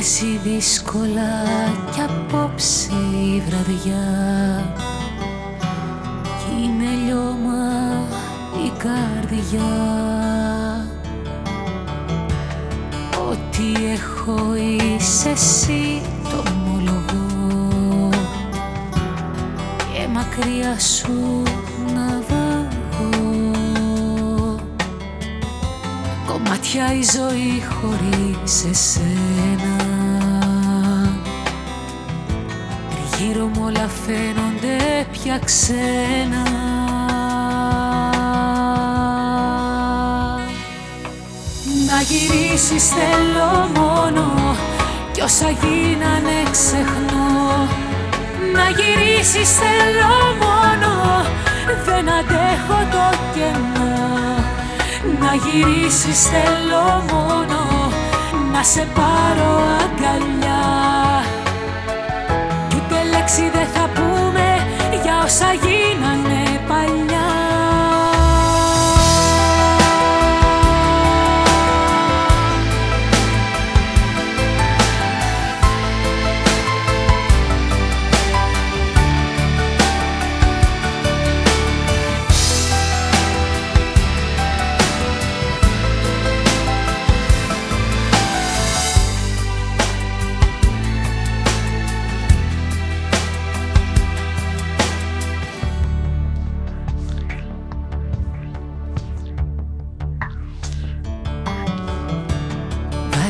Βάζει δύσκολα κι απόψε η βραδιά. Κι είναι λιώμα η καρδιά. Ό,τι έχω είσαι εσύ το ομολογώ. Και μακριά σου να βαγώ. Κομμάτια η ζωή χωρίς εσένα Γύρω μου όλα φαίνονται πια ξένα. Να γυρίσεις θέλω μόνο κι όσα γίνανε ξεχνώ. Να γυρίσεις θέλω μόνο δεν αντέχω το κενό. Να γυρίσεις θέλω μόνο να σε πάρω αγκαλιά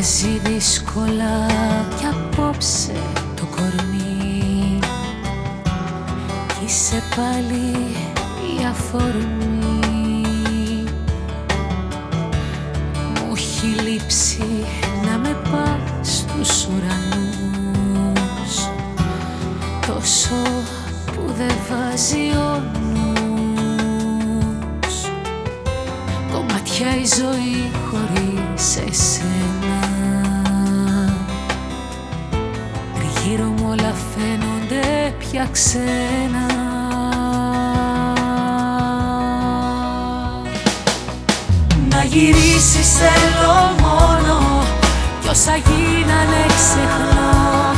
Βάζει δύσκολα κι απόψε το κορμί. Κι είσαι πάλι η αφορμή. Μου έχει λείψει να με πας στους ουρανούς. Τόσο που δεν βάζει ο νους. Κομμάτια η ζωή χωρίς εσένα Γύρω μου όλα φαίνονται πια ξένα. Να γυρίσεις θέλω μόνο κι όσα γίνανε ξεχνώ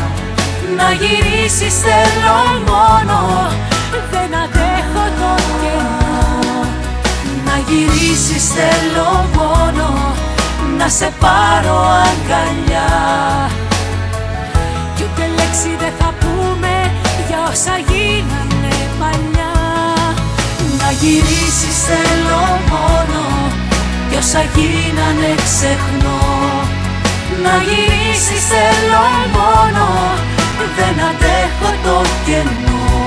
Να γυρίσεις θέλω μόνο δεν αντέχω το κενό Να γυρίσεις θέλω μόνο να σε πάρω αγκαλιά Κι ούτε λέξη δεν θα πούμε για όσα γίνανε παλιά. Να γυρίσεις θέλω μόνο κι όσα γίνανε ξεχνώ. Να γυρίσεις θέλω μόνο δεν αντέχω το κενό.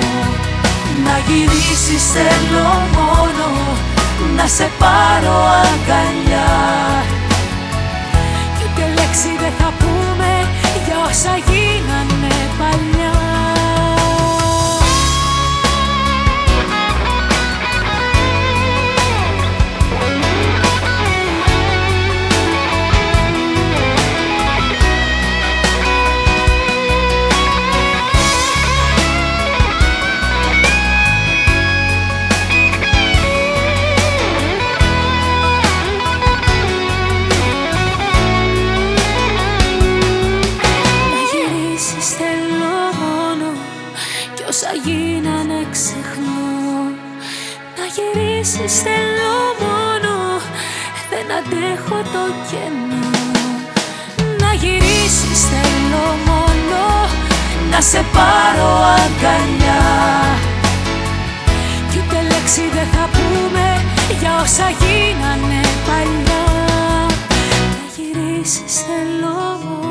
Να γυρίσεις θέλω μόνο να σε πάρω αγκαλιά. Κι ούτε λέξη δεν θα πούμε για όσα γίνανε γυρίσεις θέλω μόνο Δεν αντέχω το κενό. Να γυρίσεις θέλω μόνο Να σε πάρω αγκαλιά. Κι ούτε λέξη δεν θα πούμε Για όσα γίνανε παλιά. Να γυρίσεις θέλω μόνο